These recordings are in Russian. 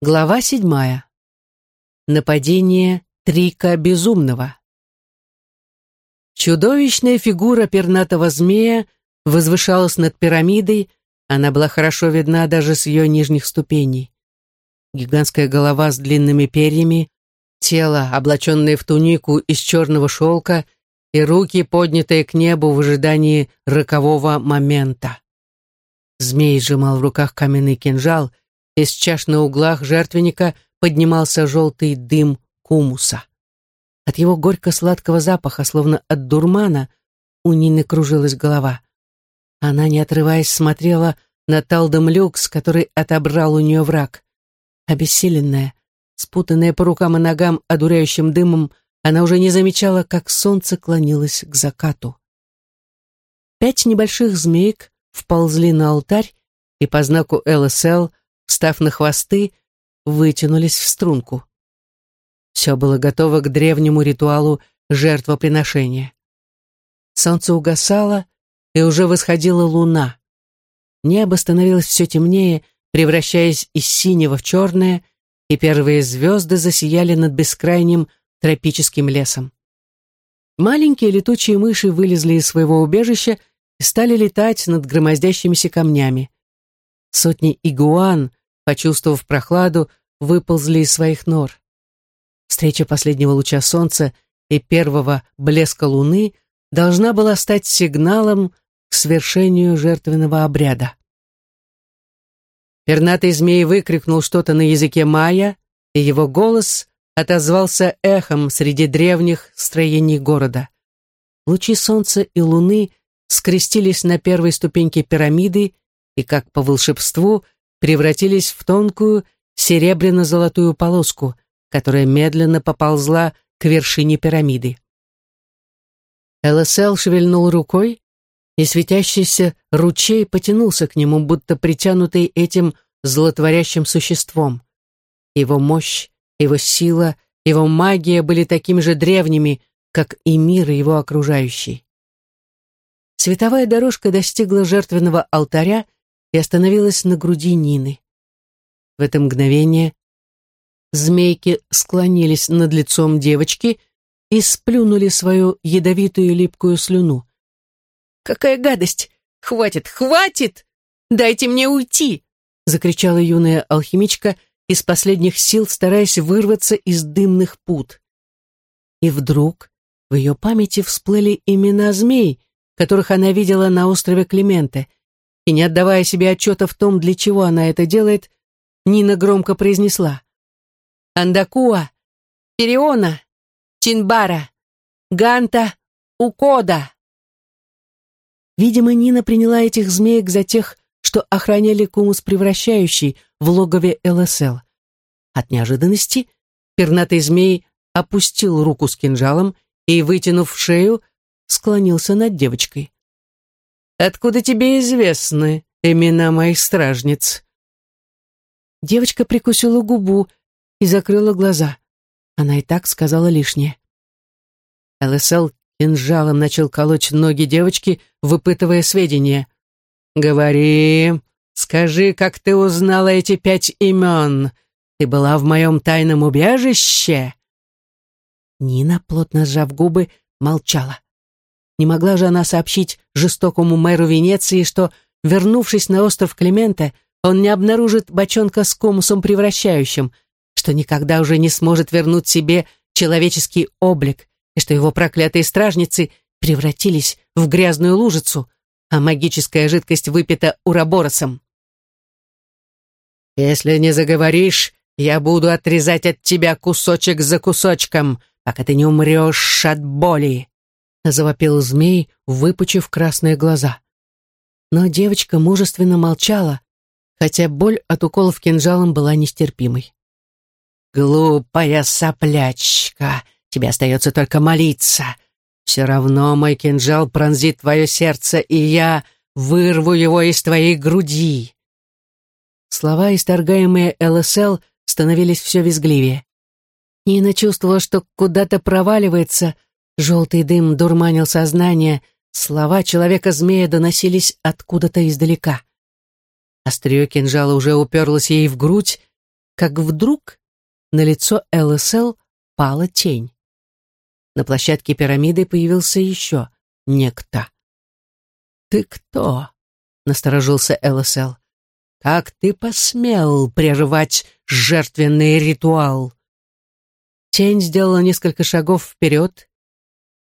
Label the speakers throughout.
Speaker 1: Глава седьмая. Нападение Трика Безумного. Чудовищная фигура пернатого змея возвышалась над пирамидой, она была хорошо видна даже с ее нижних ступеней. Гигантская голова с длинными перьями, тело, облаченное в тунику из черного шелка, и руки, поднятые к небу в ожидании рокового момента. Змей сжимал в руках каменный кинжал — из чаш на углах жертвенника поднимался желтый дым кумуса. От его горько-сладкого запаха, словно от дурмана, у Нины кружилась голова. Она, не отрываясь, смотрела на Талдом Люкс, который отобрал у нее враг. Обессиленная, спутанная по рукам и ногам одуряющим дымом, она уже не замечала, как солнце клонилось к закату. Пять небольших змеек вползли на алтарь и по знаку ЛСЛ встав на хвосты, вытянулись в струнку. Все было готово к древнему ритуалу жертвоприношения. Солнце угасало, и уже восходила луна. Небо становилось все темнее, превращаясь из синего в черное, и первые звезды засияли над бескрайним тропическим лесом. Маленькие летучие мыши вылезли из своего убежища и стали летать над громоздящимися камнями. Сотни игуан почувствовав прохладу, выползли из своих нор. Встреча последнего луча солнца и первого блеска луны должна была стать сигналом к свершению жертвенного обряда. Пернатый змей выкрикнул что-то на языке майя, и его голос отозвался эхом среди древних строений города. Лучи солнца и луны скрестились на первой ступеньке пирамиды, и, как по волшебству, превратились в тонкую серебряно-золотую полоску, которая медленно поползла к вершине пирамиды. ЛСЛ шевельнул рукой, и светящийся ручей потянулся к нему, будто притянутый этим злотворящим существом. Его мощь, его сила, его магия были такими же древними, как и мир его окружающий. Световая дорожка достигла жертвенного алтаря, и остановилась на груди Нины. В это мгновение змейки склонились над лицом девочки и сплюнули свою ядовитую липкую слюну. «Какая гадость! Хватит, хватит! Дайте мне уйти!» закричала юная алхимичка из последних сил, стараясь вырваться из дымных пут. И вдруг в ее памяти всплыли имена змей, которых она видела на острове Клименте — и не отдавая себе отчета в том, для чего она это делает, Нина громко произнесла. «Андакуа, Периона, Чинбара, Ганта, Укода». Видимо, Нина приняла этих змеек за тех, что охраняли кумус превращающий в логове ЛСЛ. От неожиданности пернатый змей опустил руку с кинжалом и, вытянув шею, склонился над девочкой. Откуда тебе известны имена моих стражниц?» Девочка прикусила губу и закрыла глаза. Она и так сказала лишнее. ЛСЛ кинжалом начал колоть ноги девочки, выпытывая сведения. «Говори, скажи, как ты узнала эти пять имен? Ты была в моем тайном убежище?» Нина, плотно сжав губы, молчала. Не могла же она сообщить жестокому мэру Венеции, что, вернувшись на остров Климента, он не обнаружит бочонка с комусом превращающим, что никогда уже не сможет вернуть себе человеческий облик, и что его проклятые стражницы превратились в грязную лужицу, а магическая жидкость выпита ураборосом. «Если не заговоришь, я буду отрезать от тебя кусочек за кусочком, пока ты не умрешь от боли», завопил змей, выпучив красные глаза. Но девочка мужественно молчала, хотя боль от уколов кинжалом была нестерпимой. «Глупая соплячка, тебе остается только молиться. Все равно мой кинжал пронзит твое сердце, и я вырву его из твоей груди». Слова, исторгаемые ЛСЛ, становились все визгливее. Нина чувствовала, что куда-то проваливается, Желтый дым дурманил сознание, слова человека-змея доносились откуда-то издалека. Острие кинжала уже уперлось ей в грудь, как вдруг на лицо ЛСЛ пала тень. На площадке пирамиды появился еще некто. «Ты кто?» — насторожился ЛСЛ. «Как ты посмел прервать жертвенный ритуал?» Тень сделала несколько шагов вперед.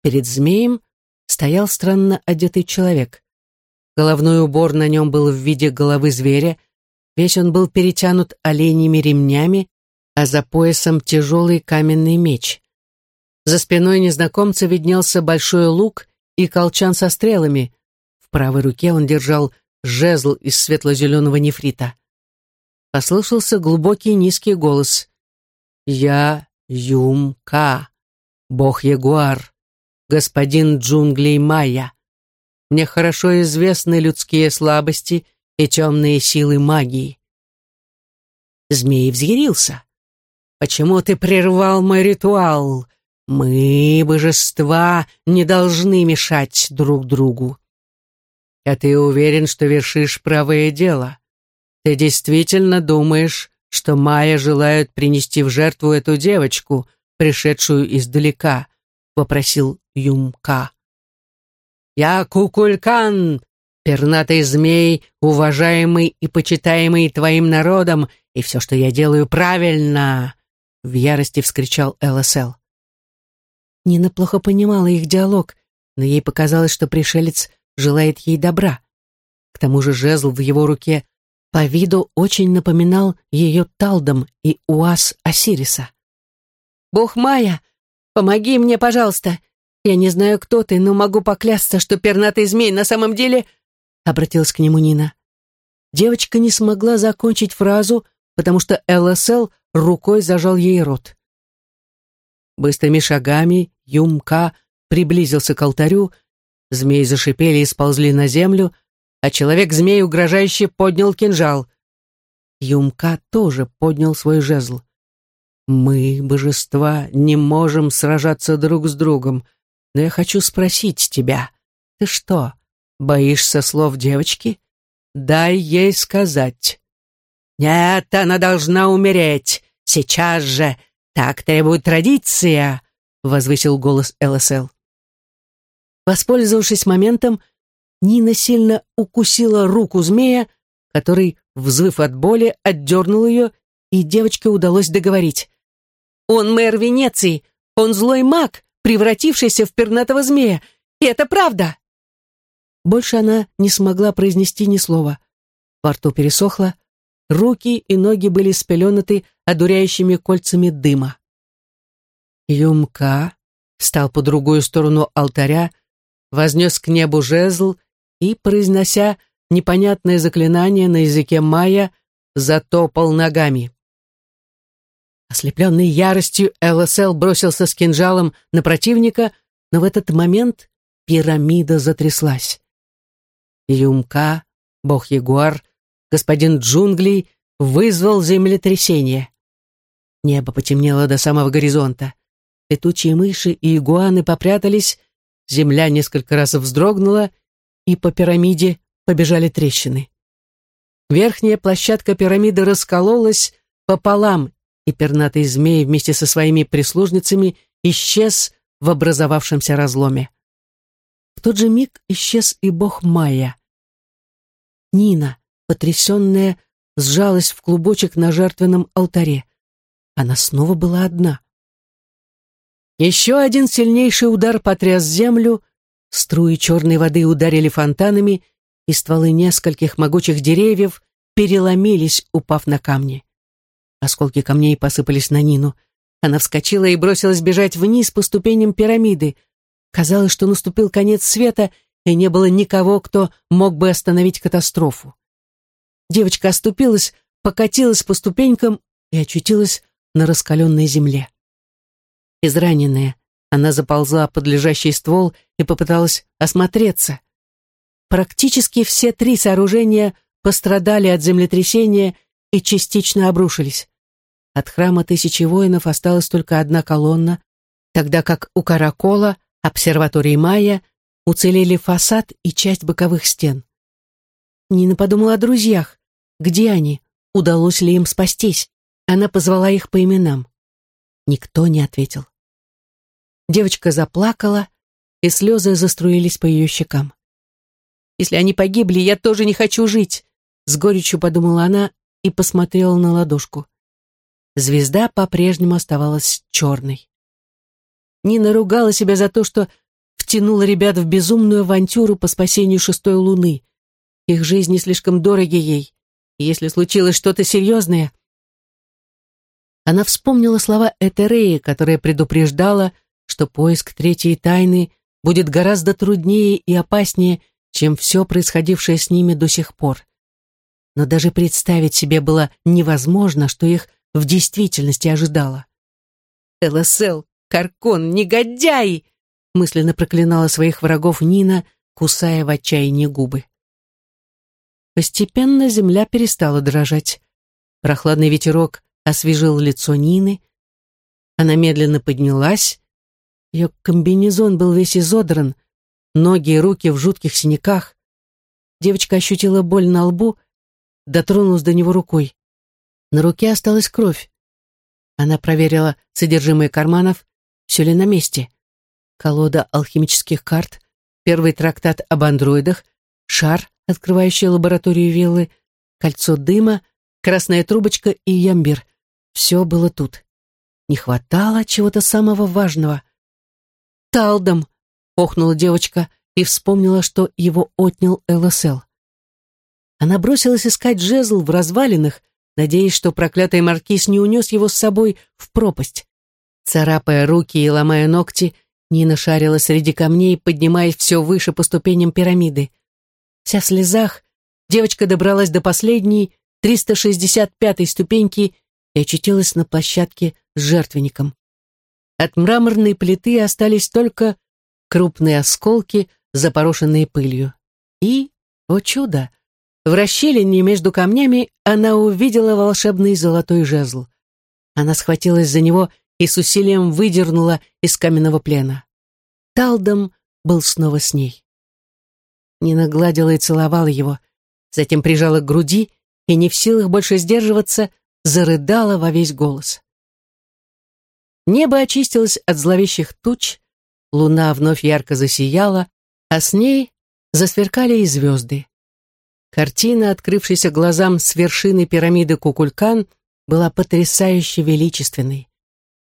Speaker 1: Перед змеем стоял странно одетый человек. Головной убор на нем был в виде головы зверя, весь он был перетянут оленями ремнями, а за поясом тяжелый каменный меч. За спиной незнакомца виднелся большой лук и колчан со стрелами. В правой руке он держал жезл из светло-зеленого нефрита. Послышался глубокий низкий голос. «Я Юм-Ка, бог-ягуар, господин джунглей Майя. Мне хорошо известны людские слабости и темные силы магии». Змей взъярился. «Почему ты прервал мой ритуал? Мы, божества, не должны мешать друг другу. А ты уверен, что вершишь правое дело? Ты действительно думаешь, что Майя желает принести в жертву эту девочку, пришедшую издалека?» — вопросил Юмка. «Я Кукулькан, пернатый змей, уважаемый и почитаемый твоим народом, и все, что я делаю, правильно!» — в ярости вскричал ЛСЛ. Нина плохо понимала их диалог, но ей показалось, что пришелец желает ей добра. К тому же жезл в его руке по виду очень напоминал ее талдом и уаз Осириса. «Бог Майя, помоги мне, пожалуйста. Я не знаю, кто ты, но могу поклясться, что пернатый змей на самом деле...» Обратилась к нему Нина. Девочка не смогла закончить фразу, потому что ЛСЛ рукой зажал ей рот. Быстрыми шагами Юмка приблизился к алтарю, змеи зашипели и сползли на землю, а человек-змей угрожающе поднял кинжал. Юмка тоже поднял свой жезл. «Мы, божества, не можем сражаться друг с другом, но я хочу спросить тебя, ты что, боишься слов девочки? Дай ей сказать». «Нет, она должна умереть! Сейчас же! «Так требует традиция», — возвысил голос ЛСЛ. Воспользовавшись моментом, Нина сильно укусила руку змея, который, взвыв от боли, отдернул ее, и девочке удалось договорить. «Он мэр Венеции! Он злой маг, превратившийся в пернатого змея! И это правда!» Больше она не смогла произнести ни слова. Во рту пересохло, руки и ноги были спеленаты одуряющими кольцами дыма. Юмка встал по другую сторону алтаря, вознес к небу жезл и, произнося непонятное заклинание на языке майя, затопал ногами. Ослепленный яростью, ЛСЛ бросился с кинжалом на противника, но в этот момент пирамида затряслась. Юмка, бог-ягуар, господин джунглей, вызвал землетрясение. Небо потемнело до самого горизонта. Летучие мыши и игуаны попрятались, земля несколько раз вздрогнула, и по пирамиде побежали трещины. Верхняя площадка пирамиды раскололась пополам, и пернатый змей вместе со своими прислужницами исчез в образовавшемся разломе. В тот же миг исчез и бог Майя. Нина, потрясенная, сжалась в клубочек на жертвенном алтаре. Она снова была одна. Еще один сильнейший удар потряс землю, струи черной воды ударили фонтанами, и стволы нескольких могучих деревьев переломились, упав на камни. Осколки камней посыпались на Нину. Она вскочила и бросилась бежать вниз по ступеням пирамиды. Казалось, что наступил конец света, и не было никого, кто мог бы остановить катастрофу. Девочка оступилась, покатилась по ступенькам и очутилась на раскаленной земле. Израненная, она заползла под лежащий ствол и попыталась осмотреться. Практически все три сооружения пострадали от землетрясения и частично обрушились. От храма тысячи воинов осталась только одна колонна, тогда как у Каракола, обсерватории Майя, уцелели фасад и часть боковых стен. Нина подумала о друзьях. Где они? Удалось ли им спастись? Она позвала их по именам. Никто не ответил. Девочка заплакала, и слезы заструились по ее щекам. «Если они погибли, я тоже не хочу жить», — с горечью подумала она и посмотрела на ладошку. Звезда по-прежнему оставалась черной. Нина ругала себя за то, что втянула ребят в безумную авантюру по спасению шестой луны. Их жизни слишком дороги ей, и если случилось что-то серьезное... Она вспомнила слова Этереи, которая предупреждала, что поиск третьей тайны будет гораздо труднее и опаснее, чем все происходившее с ними до сих пор. Но даже представить себе было невозможно, что их в действительности ожидало. «ЛСЛ, Каркон, негодяй!» мысленно проклинала своих врагов Нина, кусая в отчаянии губы. Постепенно земля перестала дрожать. Прохладный ветерок освежил лицо Нины. Она медленно поднялась. Ее комбинезон был весь изодран, ноги и руки в жутких синяках. Девочка ощутила боль на лбу, дотронулась до него рукой. На руке осталась кровь. Она проверила содержимое карманов, все ли на месте. Колода алхимических карт, первый трактат об андроидах, шар, открывающий лабораторию виллы, кольцо дыма, красная трубочка и ямбир. Все было тут. Не хватало чего-то самого важного. «Талдом!» — охнула девочка и вспомнила, что его отнял ЛСЛ. Она бросилась искать жезл в развалинах, надеясь, что проклятый маркиз не унес его с собой в пропасть. Царапая руки и ломая ногти, Нина шарила среди камней, поднимаясь все выше по ступеням пирамиды. Вся в слезах, девочка добралась до последней, 365-й ступеньки и очутилась на площадке с жертвенником. От мраморной плиты остались только крупные осколки, запорошенные пылью. И, о чудо, в расщелине между камнями она увидела волшебный золотой жезл. Она схватилась за него и с усилием выдернула из каменного плена. Талдом был снова с ней. Нина гладила и целовала его, затем прижала к груди и, не в силах больше сдерживаться, зарыдала во весь голос. Небо очистилось от зловещих туч, луна вновь ярко засияла, а с ней засверкали и звезды. Картина, открывшаяся глазам с вершины пирамиды Кукулькан, была потрясающе величественной.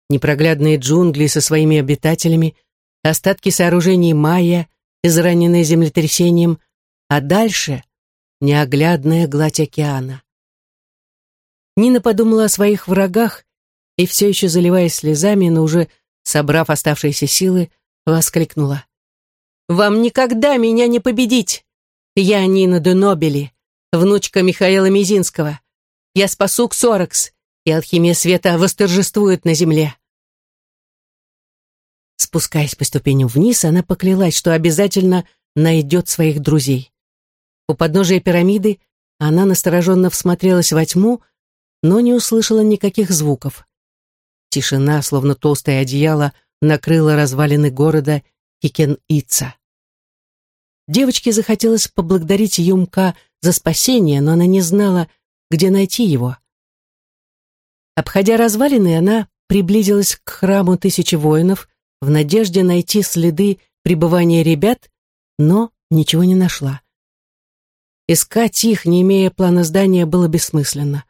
Speaker 1: Непроглядные джунгли со своими обитателями, остатки сооружений майя, израненные землетрясением, а дальше — неоглядная гладь океана. Нина подумала о своих врагах и, все еще заливаясь слезами, но уже, собрав оставшиеся силы, воскликнула. «Вам никогда меня не победить! Я Нина де Нобели, внучка Михаила Мизинского. Я спасу Ксоракс, и алхимия света восторжествует на земле». Спускаясь по ступеням вниз, она поклялась, что обязательно найдет своих друзей. У подножия пирамиды она настороженно всмотрелась во тьму, но не услышала никаких звуков. Тишина, словно толстое одеяло, накрыла развалины города Кикен-Ица. Девочке захотелось поблагодарить Юмка за спасение, но она не знала, где найти его. Обходя развалины, она приблизилась к храму тысячи воинов в надежде найти следы пребывания ребят, но ничего не нашла. Искать их, не имея плана здания, было бессмысленно.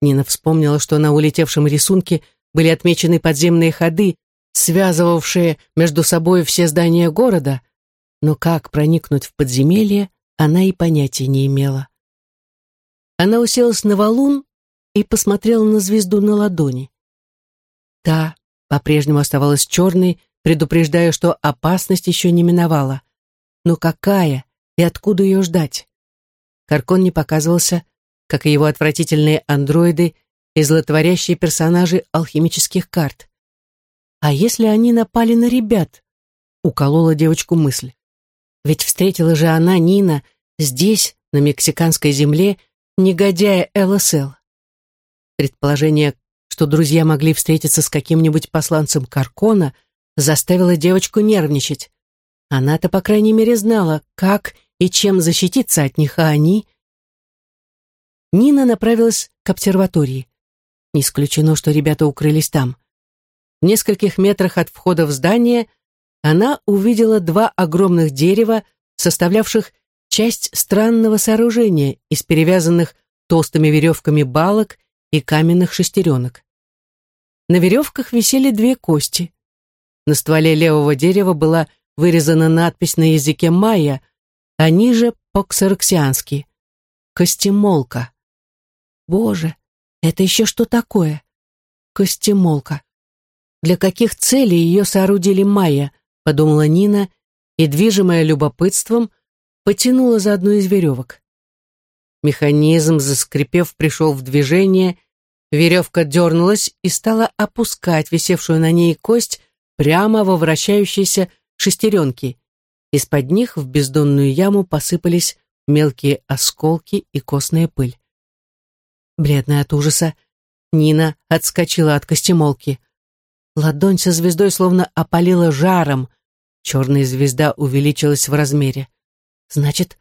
Speaker 1: Нина вспомнила, что на улетевшем рисунке были отмечены подземные ходы, связывавшие между собой все здания города, но как проникнуть в подземелье, она и понятия не имела. Она уселась на валун и посмотрела на звезду на ладони. Та по-прежнему оставалась черной, предупреждая, что опасность еще не миновала. Но какая и откуда ее ждать? Каркон не показывался, как и его отвратительные андроиды и злотворящие персонажи алхимических карт. А если они напали на ребят? Уколола девочку мысль. Ведь встретила же она, Нина, здесь, на мексиканской земле, негодяя ЛСЛ. Предположение, что друзья могли встретиться с каким-нибудь посланцем Каркона, заставило девочку нервничать. Она-то, по крайней мере, знала, как и чем защититься от них, а они... Нина направилась к обсерватории. Не исключено, что ребята укрылись там. В нескольких метрах от входа в здание она увидела два огромных дерева, составлявших часть странного сооружения из перевязанных толстыми веревками балок и каменных шестеренок. На веревках висели две кости. На стволе левого дерева была вырезана надпись на языке майя, а ниже по-ксараксиански «Костемолка». Боже, это еще что такое? Костемолка. Для каких целей ее соорудили майя, подумала Нина и, движимая любопытством, потянула за одну из веревок. Механизм, заскрипев, пришел в движение, веревка дернулась и стала опускать висевшую на ней кость прямо во вращающиеся шестеренки. Из-под них в бездонную яму посыпались мелкие осколки и костная пыль. Бледная от ужаса, Нина отскочила от костемолки. Ладонь со звездой словно опалила жаром. Черная звезда увеличилась в размере. Значит,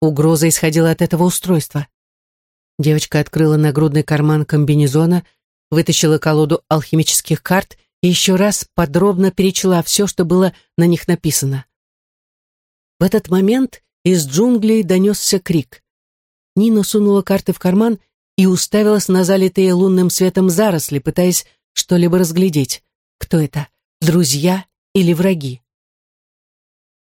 Speaker 1: угроза исходила от этого устройства. Девочка открыла нагрудный карман комбинезона, вытащила колоду алхимических карт и еще раз подробно перечла все, что было на них написано. В этот момент из джунглей донесся крик. Нина сунула карты в карман и уставилась на залитые лунным светом заросли, пытаясь что-либо разглядеть. Кто это, друзья или враги?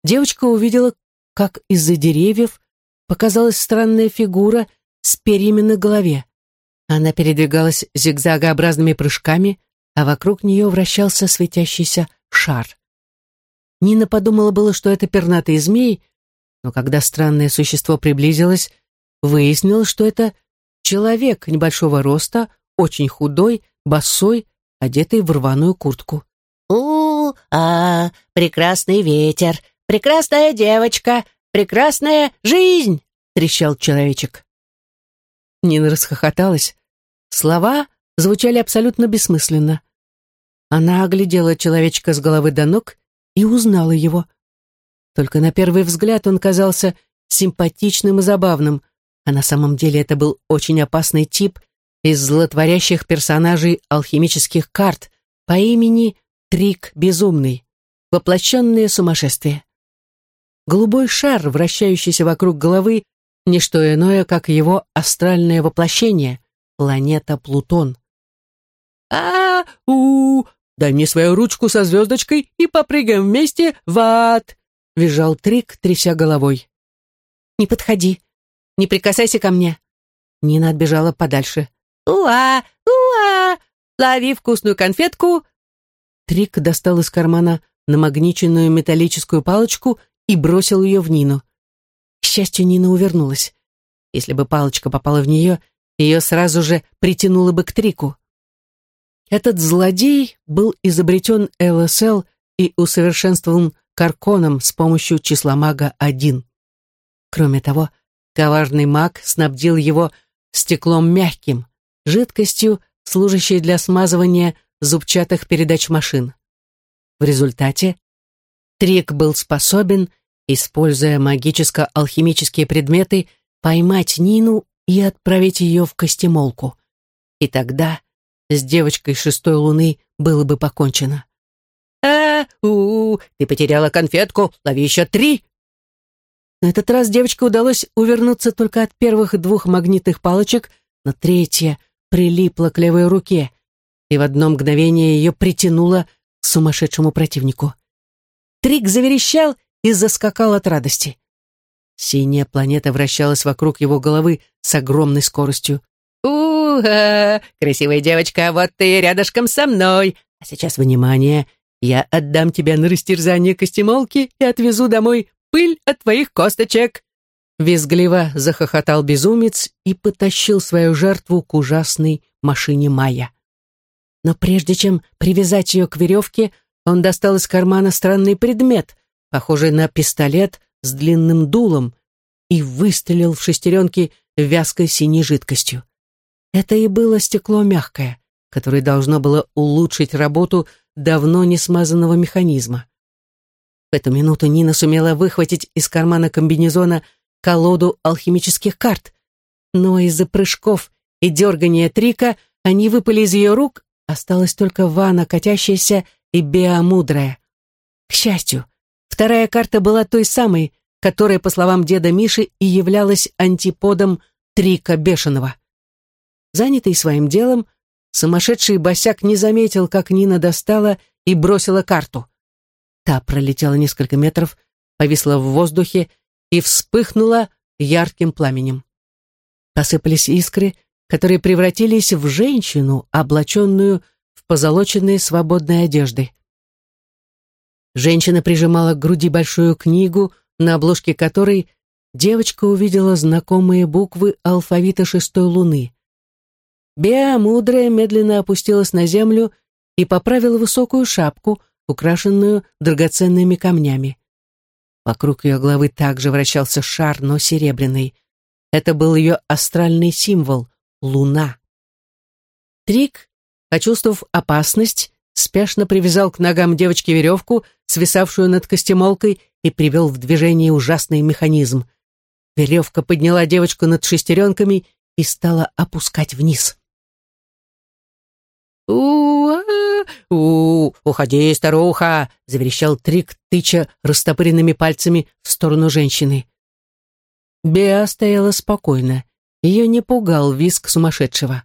Speaker 1: Девочка увидела, как из-за деревьев показалась странная фигура с перьями на голове. Она передвигалась зигзагообразными прыжками, а вокруг нее вращался светящийся шар. Нина подумала было, что это пернатый змей, но когда странное существо приблизилось, выяснилось, что это Человек небольшого роста, очень худой, босой, одетый в рваную куртку.
Speaker 2: у а прекрасный ветер, прекрасная девочка, прекрасная жизнь!» — трещал человечек.
Speaker 1: Нина расхохоталась. Слова звучали абсолютно бессмысленно. Она оглядела человечка с головы до ног и узнала его. Только на первый взгляд он казался симпатичным и забавным, а на самом деле это был очень опасный тип из злотворящих персонажей алхимических карт по имени Трик Безумный, воплощенное сумасшествие. Голубой шар, вращающийся вокруг головы, не что иное, как его астральное воплощение, планета Плутон. «А-у! Дай мне свою ручку со звездочкой и попрыгаем вместе в ад!» — визжал Трик, тряся головой.
Speaker 2: «Не подходи, не прикасайся ко мне!»
Speaker 1: Нина отбежала подальше.
Speaker 2: «Уа! Уа! Лови вкусную конфетку!»
Speaker 1: Трик достал из кармана намагниченную металлическую палочку и бросил ее в Нину. К счастью, Нина увернулась. Если бы палочка попала в нее, ее сразу же притянуло бы к Трику. Этот злодей был изобретен ЛСЛ и усовершенствован Карконом с помощью числа мага 1. Кроме того, Коварный маг снабдил его стеклом мягким, жидкостью, служащей для смазывания зубчатых передач машин. В результате Трик был способен, используя магическо-алхимические предметы, поймать Нину и отправить ее в костемолку. И тогда с девочкой шестой луны было бы покончено.
Speaker 2: «А-у, ты потеряла конфетку, лови еще три!»
Speaker 1: На этот раз девочке удалось увернуться только от первых двух магнитных палочек, но третья прилипла к левой руке, и в одно мгновение ее притянуло к сумасшедшему противнику. Трик заверещал и заскакал от радости. Синяя планета вращалась вокруг его головы с огромной скоростью.
Speaker 2: «У-ха! Красивая девочка, вот ты рядышком со мной! А сейчас, внимание, я отдам тебя на растерзание костемолки и отвезу домой пыль от твоих косточек!»
Speaker 1: Визгливо захохотал безумец и потащил свою жертву к ужасной машине Майя. Но прежде чем привязать ее к веревке, он достал из кармана странный предмет, похожий на пистолет с длинным дулом, и выстрелил в шестеренки вязкой синей жидкостью. Это и было стекло мягкое, которое должно было улучшить работу давно не смазанного механизма. В эту минуту Нина сумела выхватить из кармана комбинезона колоду алхимических карт, но из-за прыжков и дергания Трика они выпали из ее рук, осталась только ванна, катящаяся и беомудрая. К счастью, вторая карта была той самой, которая, по словам деда Миши, и являлась антиподом Трика Бешеного. Занятый своим делом, сумасшедший босяк не заметил, как Нина достала и бросила карту. Та пролетела несколько метров, повисла в воздухе и вспыхнула ярким пламенем. Посыпались искры, которые превратились в женщину, облаченную в позолоченные свободные одежды. Женщина прижимала к груди большую книгу, на обложке которой девочка увидела знакомые буквы алфавита шестой луны. Беа, мудрая, медленно опустилась на землю и поправила высокую шапку, украшенную драгоценными камнями. Вокруг ее головы также вращался шар, но серебряный. Это был ее астральный символ — луна. Трик, почувствовав опасность, спешно привязал к ногам девочки веревку, свисавшую над костемолкой, и привел в движение ужасный механизм. Веревка подняла девочку над шестеренками и стала опускать вниз. «У-у-у! Уходи, старуха!» — заверещал Трик, тыча растопыренными пальцами в сторону женщины. Беа стояла спокойно. Ее не пугал визг сумасшедшего.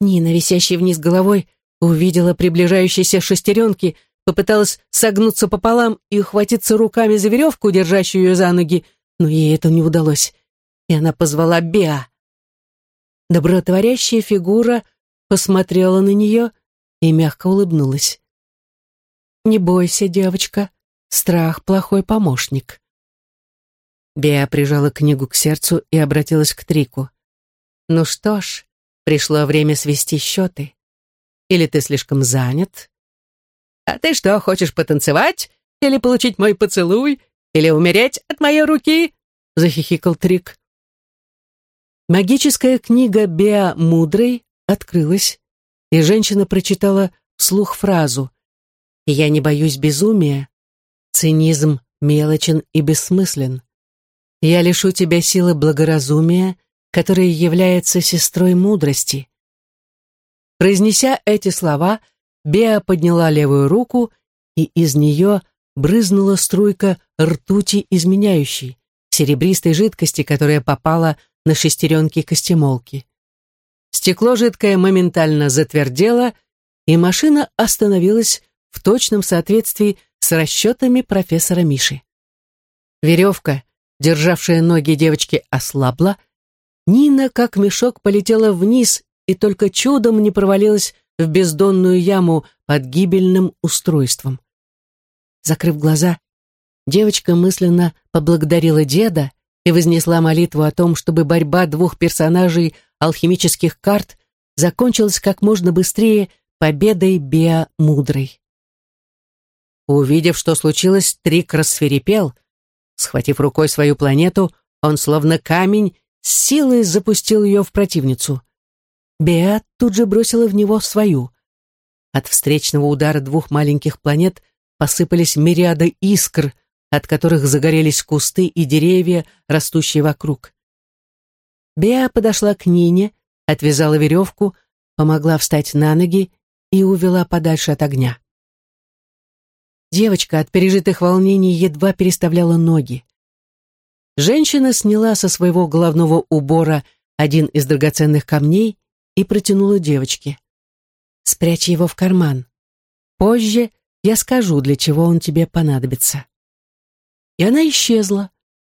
Speaker 1: Нина, висящая вниз головой, увидела приближающиеся шестеренки, попыталась согнуться пополам и ухватиться руками за веревку, держащую ее за ноги, но ей это не удалось, и она позвала Беа. Добротворящая фигура посмотрела на нее и мягко улыбнулась. «Не бойся, девочка, страх — плохой помощник». Беа прижала книгу к сердцу и обратилась к Трику. «Ну что ж, пришло время свести счеты. Или ты слишком занят, «А ты что, хочешь потанцевать? Или получить мой поцелуй? Или умереть от моей руки?» — захихикал Трик. Магическая книга Беа Мудрой открылась, и женщина прочитала вслух фразу «Я не боюсь безумия. Цинизм мелочен и бессмыслен. Я лишу тебя силы благоразумия, которая является сестрой мудрости». Произнеся эти слова, Беа подняла левую руку, и из нее брызнула струйка ртути изменяющей, серебристой жидкости, которая попала на шестеренки костемолки. Стекло жидкое моментально затвердело, и машина остановилась в точном соответствии с расчетами профессора Миши. Веревка, державшая ноги девочки, ослабла. Нина, как мешок, полетела вниз и только чудом не провалилась в бездонную яму под гибельным устройством. Закрыв глаза, девочка мысленно поблагодарила деда и вознесла молитву о том, чтобы борьба двух персонажей алхимических карт закончилась как можно быстрее победой Беа Мудрой. Увидев, что случилось, Трик рассверепел. Схватив рукой свою планету, он, словно камень, силой запустил ее в противницу. Беа тут же бросила в него свою. От встречного удара двух маленьких планет посыпались мириады искр, от которых загорелись кусты и деревья, растущие вокруг. Беа подошла к Нине, отвязала веревку, помогла встать на ноги и увела подальше от огня. Девочка от пережитых волнений едва переставляла ноги. Женщина сняла со своего головного убора один из драгоценных камней и протянула девочке. «Спрячь его в карман. Позже я скажу, для чего он тебе понадобится». И она исчезла.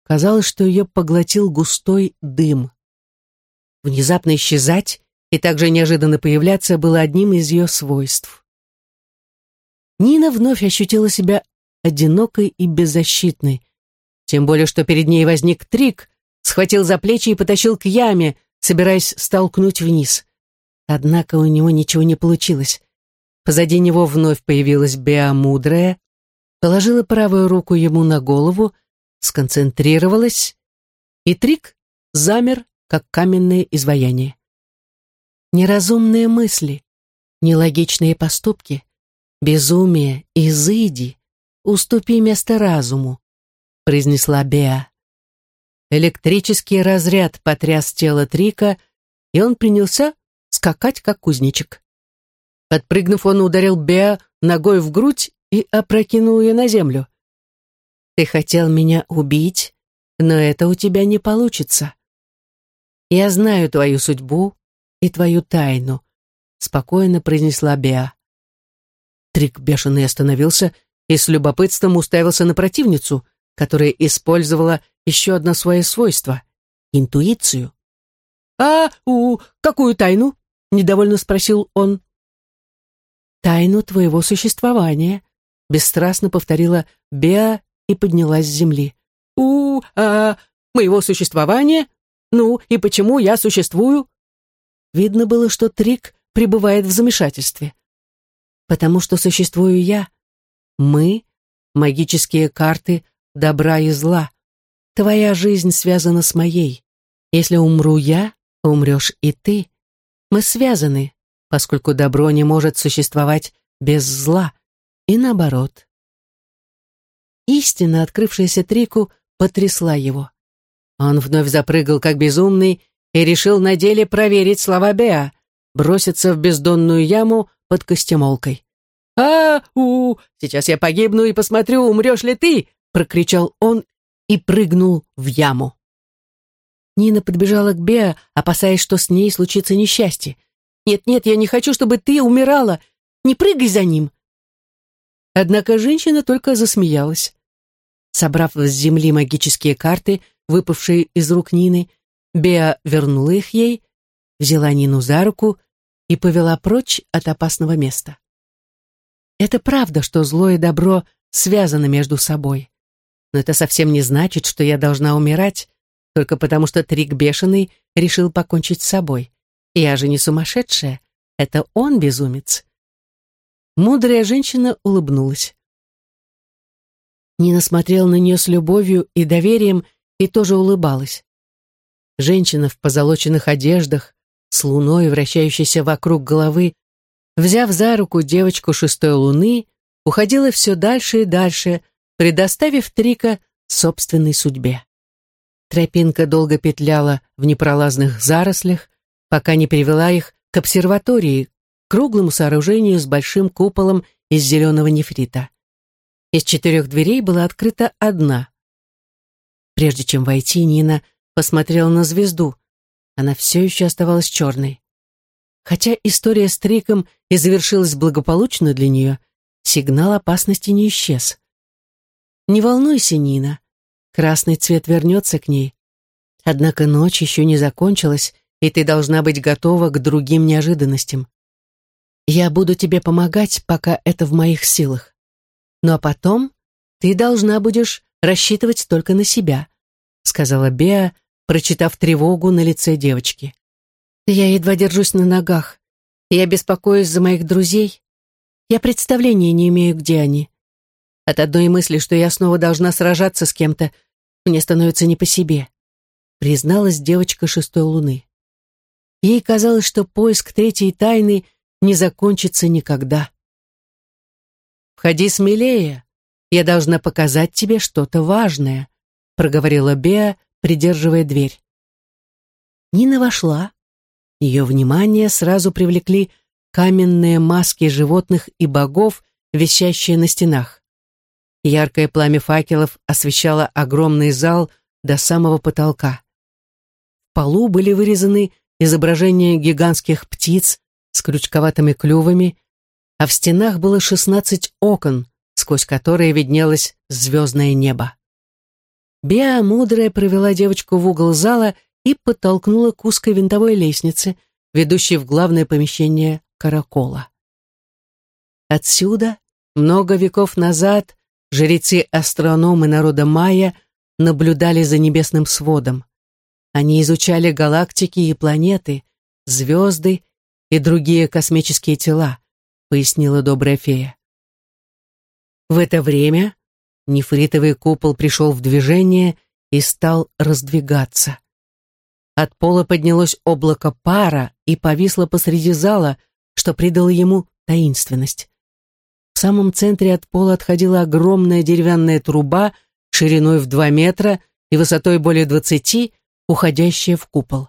Speaker 1: Казалось, что ее поглотил густой дым. Внезапно исчезать и также неожиданно появляться было одним из ее свойств. Нина вновь ощутила себя одинокой и беззащитной, тем более, что перед ней возник Трик, схватил за плечи и потащил к яме, собираясь столкнуть вниз. Однако у него ничего не получилось. Позади него вновь появилась Беа Мудрая, положила правую руку ему на голову, сконцентрировалась, и Трик замер, как каменное изваяние. Неразумные мысли, нелогичные поступки, безумие, изыди, уступи место разуму, произнесла Беа. Электрический разряд потряс тело Трика, и он принялся скакать, как кузнечик. Подпрыгнув, он ударил Беа ногой в грудь и опрокинул ее на землю. «Ты хотел меня убить, но это у тебя не получится. Я знаю твою судьбу и твою тайну», — спокойно произнесла Беа. Трик бешеный остановился и с любопытством уставился на противницу, которая использовала еще одно свое свойство — интуицию. «А, у, какую тайну?» — недовольно спросил он. «Тайну твоего существования», — бесстрастно повторила Беа и поднялась с земли. «У, а, моего существования? Ну, и почему я существую?» Видно было, что Трик пребывает в замешательстве. «Потому что существую я. Мы — магические карты добра и зла. Твоя жизнь связана с моей. Если умру я, умрешь и ты. Мы связаны, поскольку добро не может существовать без зла, и наоборот. Истина, открывшаяся Трику, потрясла его. Он вновь запрыгал, как безумный, и решил на деле проверить слова Беа, броситься в бездонную яму под костемолкой. «А-у! Сейчас я погибну и посмотрю, умрешь ли ты!» — прокричал он и прыгнул в яму. Нина подбежала к Беа, опасаясь, что с ней случится несчастье. «Нет-нет, я не хочу, чтобы ты умирала. Не прыгай за ним!» Однако женщина только засмеялась. Собрав с земли магические карты, выпавшие из рук Нины, Беа вернула их ей, взяла Нину за руку и повела прочь от опасного места. Это правда, что зло и добро связаны между собой. Но это совсем не значит, что я должна умирать, только потому что Трик Бешеный решил покончить с собой. Я же не сумасшедшая, это он безумец. Мудрая женщина улыбнулась. Нина смотрела на нее с любовью и доверием и тоже улыбалась. Женщина в позолоченных одеждах, с луной, вращающейся вокруг головы, взяв за руку девочку шестой луны, уходила все дальше и дальше, предоставив Трика собственной судьбе. Тропинка долго петляла в непролазных зарослях, пока не привела их к обсерватории, круглому сооружению с большим куполом из зеленого нефрита. Из четырех дверей была открыта одна. Прежде чем войти, Нина посмотрела на звезду. Она все еще оставалась черной. Хотя история с Триком и завершилась благополучно для нее, сигнал опасности не исчез. «Не волнуйся, Нина», Красный цвет вернется к ней. Однако ночь еще не закончилась, и ты должна быть готова к другим неожиданностям. Я буду тебе помогать, пока это в моих силах. Ну а потом ты должна будешь рассчитывать только на себя», сказала Беа, прочитав тревогу на лице девочки. «Я едва держусь на ногах. Я беспокоюсь за моих друзей. Я представления не имею, где они. От одной мысли, что я снова должна сражаться с кем-то, мне становится не по себе», призналась девочка шестой луны. Ей казалось, что поиск третьей тайны не закончится никогда. «Входи смелее, я должна показать тебе что-то важное», проговорила Беа, придерживая дверь. Нина вошла. Ее внимание сразу привлекли каменные маски животных и богов, висящие на стенах. Яркое пламя факелов освещало огромный зал до самого потолка. В полу были вырезаны изображения гигантских птиц с крючковатыми клювами, а в стенах было шестнадцать окон, сквозь которые виднелось звездное небо. Беа, мудрая, провела девочку в угол зала и подтолкнула к узкой винтовой лестнице, ведущей в главное помещение каракола. Отсюда, много веков назад, Жрецы-астрономы народа Майя наблюдали за небесным сводом. Они изучали галактики и планеты, звезды и другие космические тела, пояснила добрая фея. В это время нефритовый купол пришел в движение и стал раздвигаться. От пола поднялось облако пара и повисло посреди зала, что придало ему таинственность. В самом центре от пола отходила огромная деревянная труба шириной в два метра и высотой более двадцати, уходящая в купол.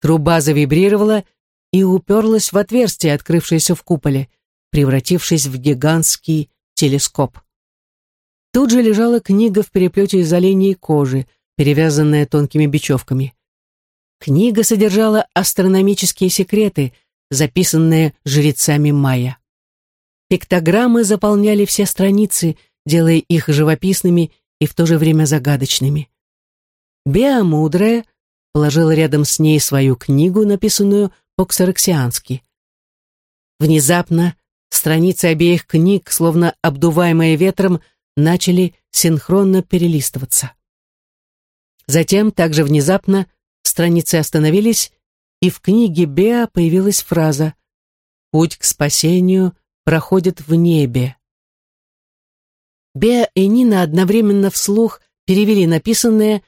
Speaker 1: Труба завибрировала и уперлась в отверстие, открывшееся в куполе, превратившись в гигантский телескоп. Тут же лежала книга в переплете из оленей кожи, перевязанная тонкими бечевками. Книга содержала астрономические секреты, записанные жрецами майя. Пиктограммы заполняли все страницы, делая их живописными и в то же время загадочными. Беа мудрая положила рядом с ней свою книгу, написанную по-ксараксиански. Внезапно страницы обеих книг, словно обдуваемые ветром, начали синхронно перелистываться. Затем, также внезапно, страницы остановились, и в книге Беа появилась фраза «Путь к спасению проходит в небе». Беа и Нина одновременно вслух перевели написанное,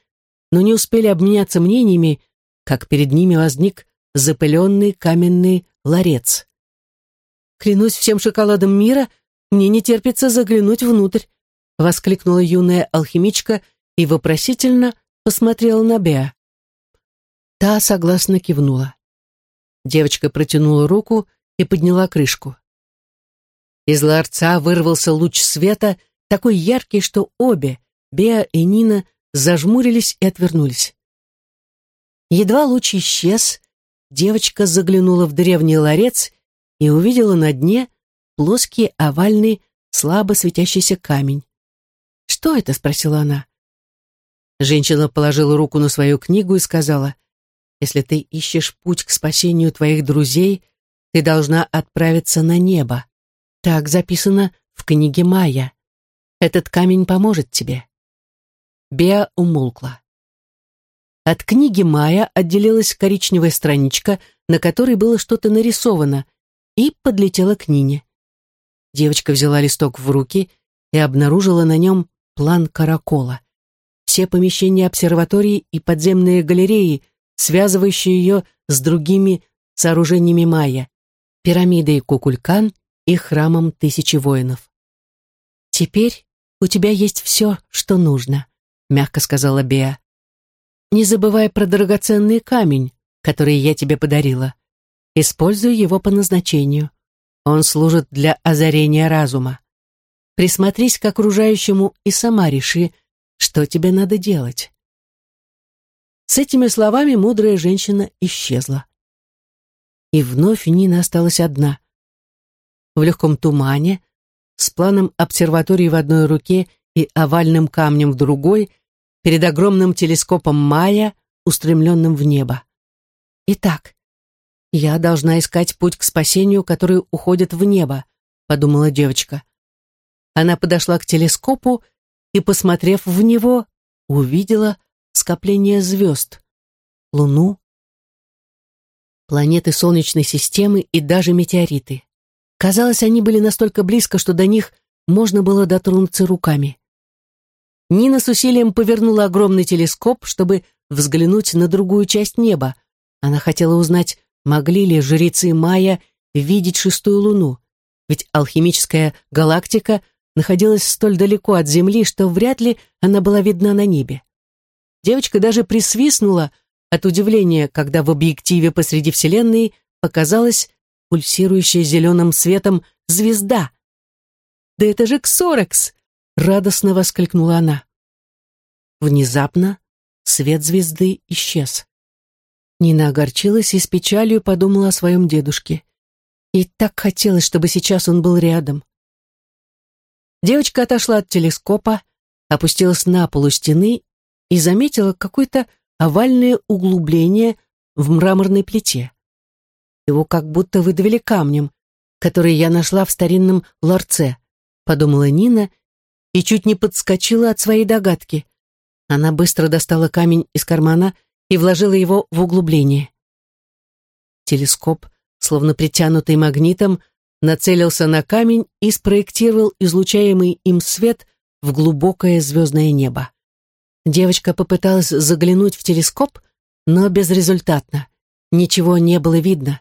Speaker 1: но не успели обменяться мнениями, как перед ними возник запыленный каменный ларец. «Клянусь всем шоколадом мира, мне не терпится заглянуть внутрь», воскликнула юная алхимичка и вопросительно посмотрела на Беа. Та согласно кивнула. Девочка протянула руку и подняла крышку. Из ларца вырвался луч света, такой яркий, что обе, Беа и Нина, зажмурились и отвернулись. Едва луч исчез, девочка заглянула в древний ларец и увидела на дне плоский овальный, слабо светящийся камень. «Что это?» — спросила она. Женщина положила руку на свою книгу и сказала, если ты ищешь путь к спасению твоих друзей, ты должна отправиться на небо. Так записано в книге Майя. Этот камень поможет тебе. Беа умолкла. От книги Майя отделилась коричневая страничка, на которой было что-то нарисовано, и подлетела к Нине. Девочка взяла листок в руки и обнаружила на нем план каракола. Все помещения обсерватории и подземные галереи связывающие ее с другими сооружениями майя, пирамидой Кукулькан и храмом Тысячи воинов. «Теперь у тебя есть все, что нужно», — мягко сказала Беа. «Не забывай про драгоценный камень, который я тебе подарила. Используй его по назначению. Он служит для озарения разума. Присмотрись к окружающему и сама реши, что тебе надо делать. С этими словами мудрая женщина исчезла. И вновь Нина осталась одна. В легком тумане, с планом обсерватории в одной руке и овальным камнем в другой, перед огромным телескопом Майя, устремленным в небо. Итак, я должна искать путь к спасению, который уходит в небо, подумала девочка. Она подошла к телескопу и, посмотрев в него, увидела, скопление звезд, Луну, планеты Солнечной системы и даже метеориты. Казалось, они были настолько близко, что до них можно было дотронуться руками. Нина с усилием повернула огромный телескоп, чтобы взглянуть на другую часть неба. Она хотела узнать, могли ли жрецы Майя видеть шестую луну, ведь алхимическая галактика находилась столь далеко от Земли, что вряд ли она была видна на небе. Девочка даже присвистнула от удивления, когда в объективе посреди Вселенной показалась пульсирующая зеленым светом звезда. «Да это же Ксорекс!» — радостно воскликнула она. Внезапно свет звезды исчез. Нина огорчилась и с печалью подумала о своем дедушке. И так хотелось, чтобы сейчас он был рядом. Девочка отошла от телескопа, опустилась на полу стены и заметила какое-то овальное углубление в мраморной плите. Его как будто выдавили камнем, который я нашла в старинном ларце, подумала Нина и чуть не подскочила от своей догадки. Она быстро достала камень из кармана и вложила его в углубление. Телескоп, словно притянутый магнитом, нацелился на камень и спроектировал излучаемый им свет в глубокое звездное небо. Девочка попыталась заглянуть в телескоп, но безрезультатно. Ничего не было видно.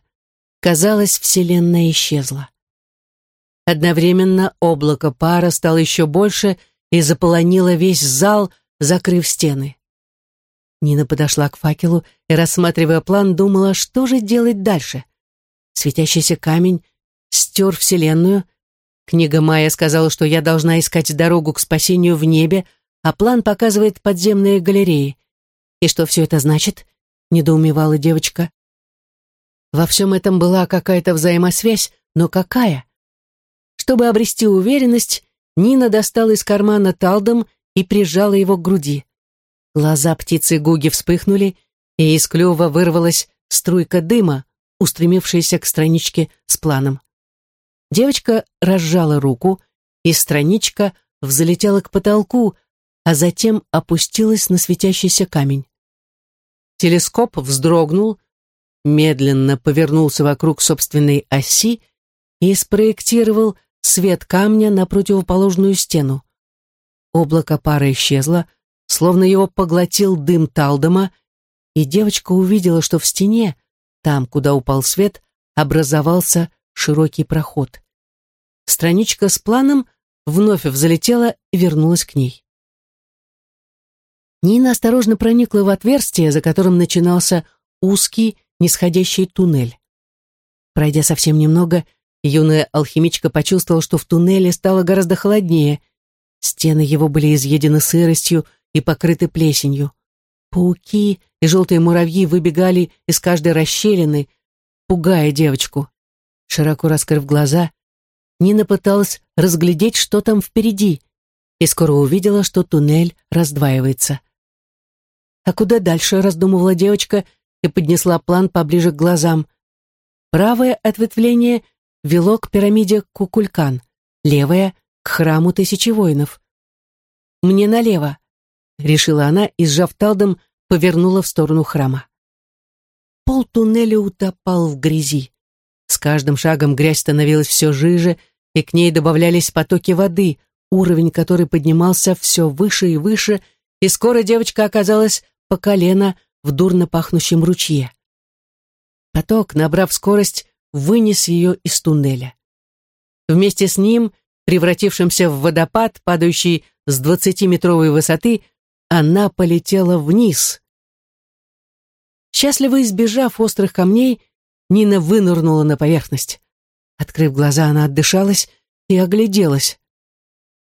Speaker 1: Казалось, Вселенная исчезла. Одновременно облако пара стало еще больше и заполонило весь зал, закрыв стены. Нина подошла к факелу и, рассматривая план, думала, что же делать дальше. Светящийся камень стер Вселенную. Книга Майя сказала, что я должна искать дорогу к спасению в небе, а план показывает подземные галереи. И что все это значит? Недоумевала девочка. Во всем этом была какая-то взаимосвязь, но какая? Чтобы обрести уверенность, Нина достала из кармана талдом и прижала его к груди. Глаза птицы Гуги вспыхнули, и из клюва вырвалась струйка дыма, устремившаяся к страничке с планом. Девочка разжала руку, и страничка взлетела к потолку, а затем опустилась на светящийся камень. Телескоп вздрогнул, медленно повернулся вокруг собственной оси и спроектировал свет камня на противоположную стену. Облако пара исчезло, словно его поглотил дым талдома, и девочка увидела, что в стене, там, куда упал свет, образовался широкий проход. Страничка с планом вновь взлетела и вернулась к ней. Нина осторожно проникла в отверстие, за которым начинался узкий, нисходящий туннель. Пройдя совсем немного, юная алхимичка почувствовала, что в туннеле стало гораздо холоднее. Стены его были изъедены сыростью и покрыты плесенью. Пауки и желтые муравьи выбегали из каждой расщелины, пугая девочку. Широко раскрыв глаза, Нина пыталась разглядеть, что там впереди, и скоро увидела, что туннель раздваивается. А куда дальше, раздумывала девочка и поднесла план поближе к глазам. Правое ответвление вело к пирамиде Кукулькан, левое — к храму тысячи воинов. «Мне налево», — решила она и, сжав талдом, повернула в сторону храма. Пол туннеля утопал в грязи. С каждым шагом грязь становилась все жиже, и к ней добавлялись потоки воды, уровень которой поднимался все выше и выше, и скоро девочка оказалась по колено в дурно пахнущем ручье. Поток, набрав скорость, вынес ее из туннеля. Вместе с ним, превратившимся в водопад, падающий с двадцатиметровой высоты, она полетела вниз. Счастливо избежав острых камней, Нина вынырнула на поверхность. Открыв глаза, она отдышалась и огляделась.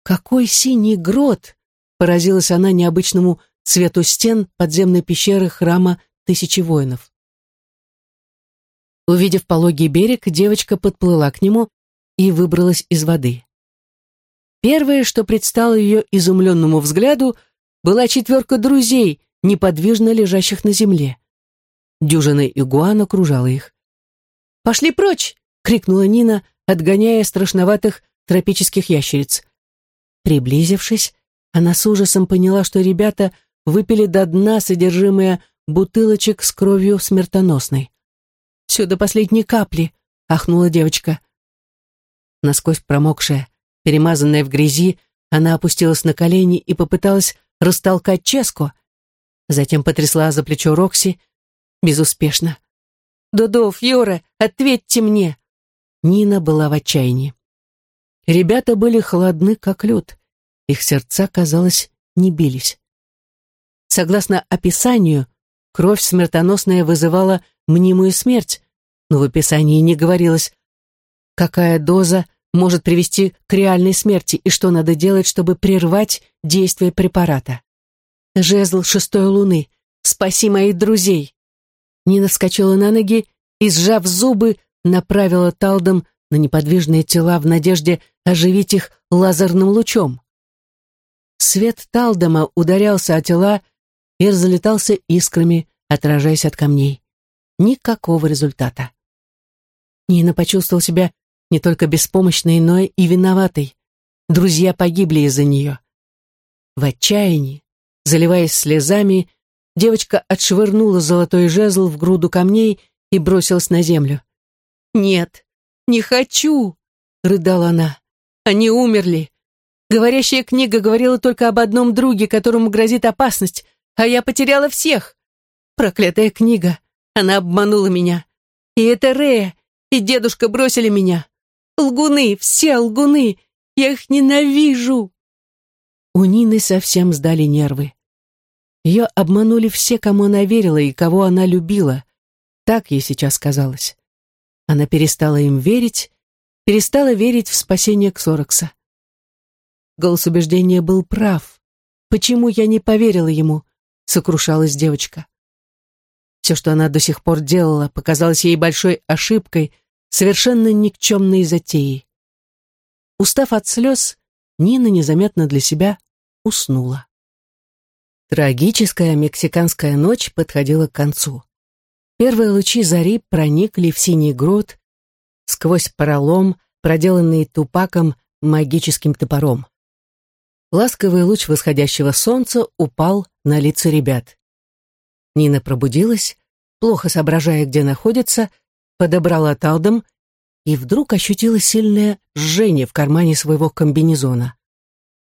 Speaker 1: «Какой синий грот!» — поразилась она необычному цвету стен подземной пещеры храма Тысячи воинов. Увидев пологий берег, девочка подплыла к нему и выбралась из воды. Первое, что предстало ее изумленному взгляду, была четверка друзей, неподвижно лежащих на земле. Дюжина игуан окружала их. «Пошли прочь!» — крикнула Нина, отгоняя страшноватых тропических ящериц. Приблизившись, она с ужасом поняла, что ребята выпили до дна содержимое бутылочек с кровью смертоносной. «Все до последней капли», — ахнула девочка. Насквозь промокшая, перемазанная в грязи, она опустилась на колени и попыталась растолкать Ческу. Затем потрясла за плечо Рокси. Безуспешно. «Додо, Фьора, ответьте мне!» Нина была в отчаянии. Ребята были холодны, как лед. Их сердца, казалось, не бились. Согласно описанию, кровь смертоносная вызывала мнимую смерть, но в описании не говорилось, какая доза может привести к реальной смерти и что надо делать, чтобы прервать действие препарата. Жезл шестой луны, спаси моих друзей. Нина вскочила на ноги и, сжав зубы, направила талдом на неподвижные тела в надежде оживить их лазерным лучом. Свет талдома ударялся о тела и разлетался искрами, отражаясь от камней. Никакого результата. Нина почувствовала себя не только беспомощной, но и виноватой. Друзья погибли из-за нее. В отчаянии, заливаясь слезами, девочка отшвырнула золотой жезл в груду камней и бросилась на землю. «Нет, не хочу!» — рыдала она. «Они умерли. Говорящая книга говорила только об одном друге, которому грозит опасность, а я потеряла всех. Проклятая книга. Она обманула меня. И это Рея, и дедушка бросили меня. Лгуны, все лгуны. Я их ненавижу. У Нины совсем сдали нервы. Ее обманули все, кому она верила и кого она любила. Так ей сейчас казалось. Она перестала им верить, перестала верить в спасение Ксорокса. Голос убеждения был прав. Почему я не поверила ему? Сокрушалась девочка. Все, что она до сих пор делала, показалось ей большой ошибкой, совершенно никчемной затеей. Устав от слез, Нина незаметно для себя уснула. Трагическая мексиканская ночь подходила к концу. Первые лучи зари проникли в синий грот сквозь пролом, проделанный тупаком магическим топором. Ласковый луч восходящего солнца упал на лица ребят. Нина пробудилась, плохо соображая, где находится, подобрала талдом и вдруг ощутила сильное жжение в кармане своего комбинезона.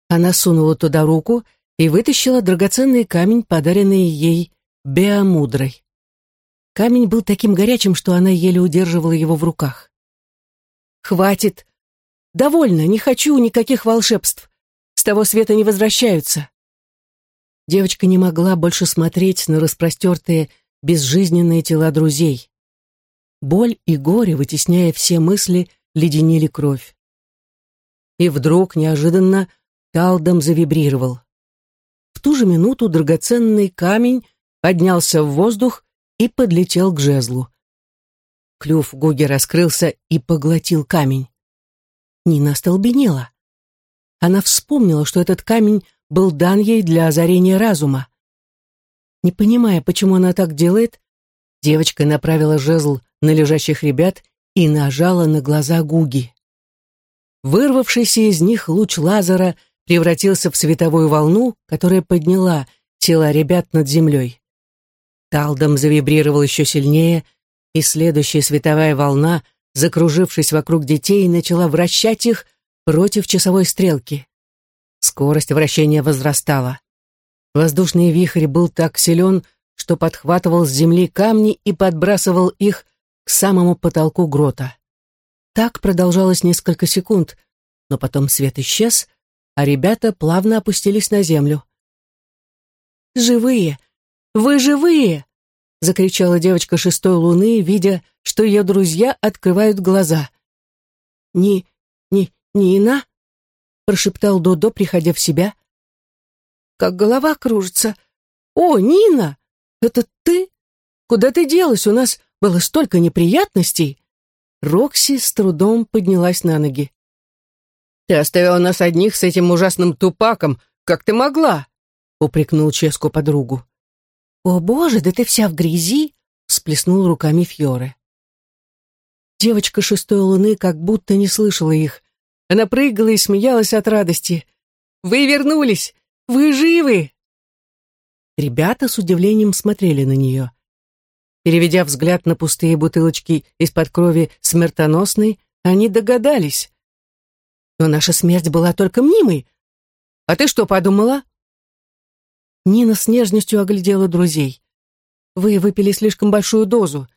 Speaker 1: Она сунула туда руку и вытащила драгоценный камень, подаренный ей Беамудрой. Камень был таким горячим, что она еле удерживала его в руках. «Хватит! Довольно, не хочу никаких волшебств. С того света не возвращаются». Девочка не могла больше смотреть на распростертые, безжизненные тела друзей. Боль и горе, вытесняя все мысли, леденили кровь. И вдруг, неожиданно, талдом завибрировал. В ту же минуту драгоценный камень поднялся в воздух и подлетел к жезлу. Клюв Гуги раскрылся и поглотил камень. Нина остолбенела. Она вспомнила, что этот камень был дан ей для озарения разума. Не понимая, почему она так делает, девочка направила жезл на лежащих ребят и нажала на глаза Гуги. Вырвавшийся из них луч лазера превратился в световую волну, которая подняла тело ребят над землей. Талдом завибрировал еще сильнее, и следующая световая волна, закружившись вокруг детей, начала вращать их против часовой стрелки. Скорость вращения возрастала. Воздушный вихрь был так силен, что подхватывал с земли камни и подбрасывал их к самому потолку грота. Так продолжалось несколько секунд, но потом свет исчез, а ребята плавно опустились на землю. «Живые! Вы живые!» — закричала девочка шестой луны, видя, что ее друзья открывают глаза. «Не... не... Нина?» — прошептал Додо, приходя в себя. «Как голова кружится! О, Нина! Это ты? Куда ты делась? У нас было столько неприятностей!» Рокси с трудом поднялась на ноги.
Speaker 2: «Ты оставила нас одних с этим ужасным тупаком. Как ты могла?» — упрекнул Ческу подругу.
Speaker 1: «О, боже, да ты вся в грязи!» — всплеснул руками Фьоре. Девочка шестой луны как будто не слышала их. Она прыгала и смеялась от радости. «Вы вернулись! Вы живы!» Ребята с удивлением смотрели на нее. Переведя взгляд на пустые бутылочки из-под крови смертоносной, они догадались. Но наша смерть была только мнимой. А ты что подумала? Нина с нежностью оглядела друзей. Вы выпили слишком большую дозу.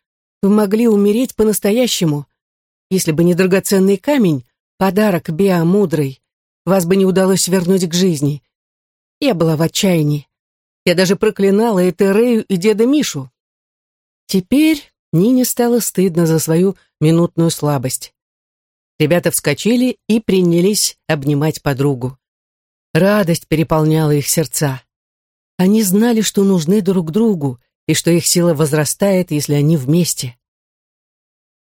Speaker 1: Вы могли умереть по-настоящему. Если бы не драгоценный камень, подарок Беа мудрый, вас бы не удалось вернуть к жизни. Я была в отчаянии. Я даже проклинала и Терею, и деда Мишу. Теперь Нине стало стыдно за свою минутную слабость. Ребята вскочили и принялись обнимать подругу. Радость переполняла их сердца. Они знали, что нужны друг другу, и что их сила возрастает, если они вместе.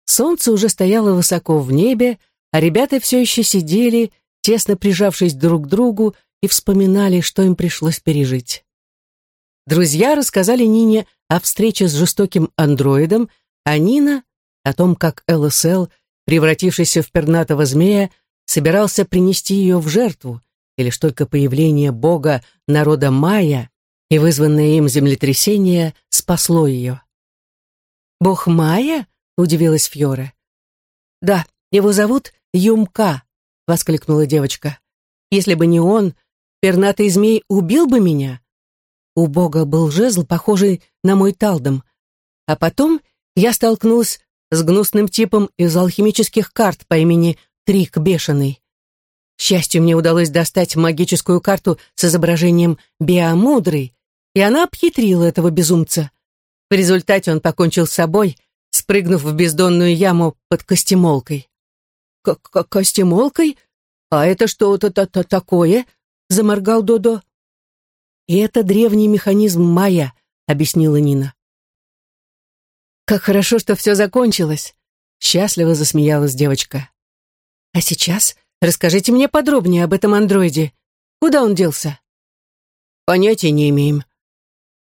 Speaker 1: Солнце уже стояло высоко в небе, а ребята все еще сидели, тесно прижавшись друг к другу, и вспоминали, что им пришлось пережить. Друзья рассказали Нине о встрече с жестоким андроидом, а Нина — о том, как ЛСЛ — превратившийся в пернатого змея, собирался принести ее в жертву, и лишь только появление бога народа Майя и вызванное им землетрясение спасло ее. «Бог Майя?» — удивилась Фьора. «Да, его зовут Юмка», — воскликнула девочка. «Если бы не он, пернатый змей убил бы меня. У бога был жезл, похожий на мой талдом. А потом я столкнулась с гнусным типом из алхимических карт по имени Трик Бешеный. К счастью, мне удалось достать магическую карту с изображением Биомудрый, и она обхитрила этого безумца. В результате он покончил с собой, спрыгнув в бездонную яму под костемолкой.
Speaker 2: К -к «Костемолкой? А это что-то такое?» — заморгал Додо.
Speaker 1: «И это древний механизм майя», — объяснила Нина. «Как хорошо, что все закончилось!» — счастливо засмеялась девочка. «А сейчас расскажите мне подробнее об этом андроиде. Куда он делся?»
Speaker 2: «Понятия не имеем.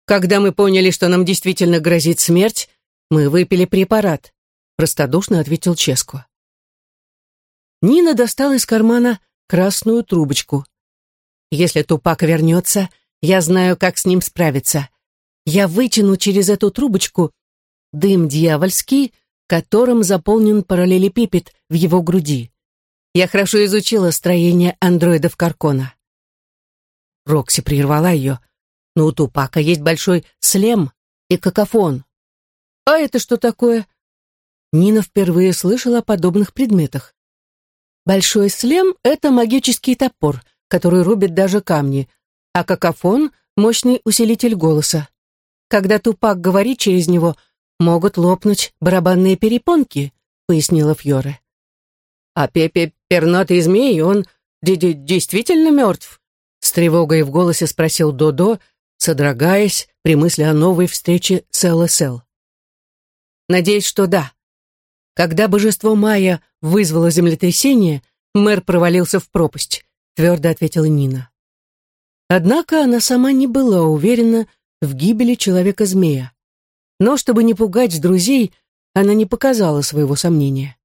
Speaker 2: Когда мы поняли, что нам действительно грозит смерть, мы выпили препарат», — простодушно ответил Ческо.
Speaker 1: Нина достала из кармана красную трубочку. «Если Тупак вернется, я знаю, как с ним справиться. Я вытяну через эту трубочку дым дьявольский, которым заполнен параллелепипед в его груди. Я хорошо изучила строение андроидов Каркона. Рокси прервала ее. Но у Тупака есть большой слем и какофон. А это что такое? Нина впервые слышала о подобных предметах. Большой слем — это магический топор, который рубит даже камни, а какофон — мощный усилитель голоса. Когда Тупак говорит через него — могут лопнуть барабанные перепонки», — пояснила Фьоре.
Speaker 2: «А Пепе пернатый змей, он действительно мертв?» С тревогой в голосе спросил Додо, содрогаясь при мысли о новой встрече с ЛСЛ.
Speaker 1: «Надеюсь, что да. Когда божество Майя вызвало землетрясение, мэр провалился в пропасть», — твердо ответила Нина. Однако она сама не была уверена в гибели человека-змея. Но, чтобы не пугать друзей, она не показала своего сомнения.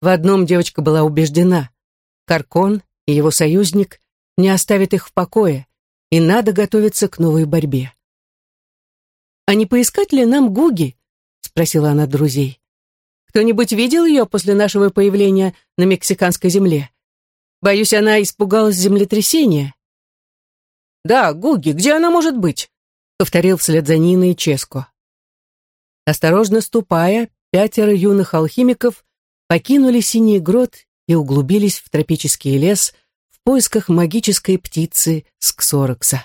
Speaker 1: В одном девочка была убеждена. Каркон и его союзник не оставят их в покое, и надо готовиться к новой борьбе. «А не поискать ли нам Гуги?» — спросила она друзей. «Кто-нибудь видел ее после нашего появления на мексиканской земле? Боюсь, она испугалась землетрясения».
Speaker 2: «Да, Гуги, где она может быть?» — повторил вслед за Ниной Ческо.
Speaker 1: Осторожно ступая, пятеро юных алхимиков покинули Синий грот и углубились в тропический лес в поисках магической птицы Сксорокса.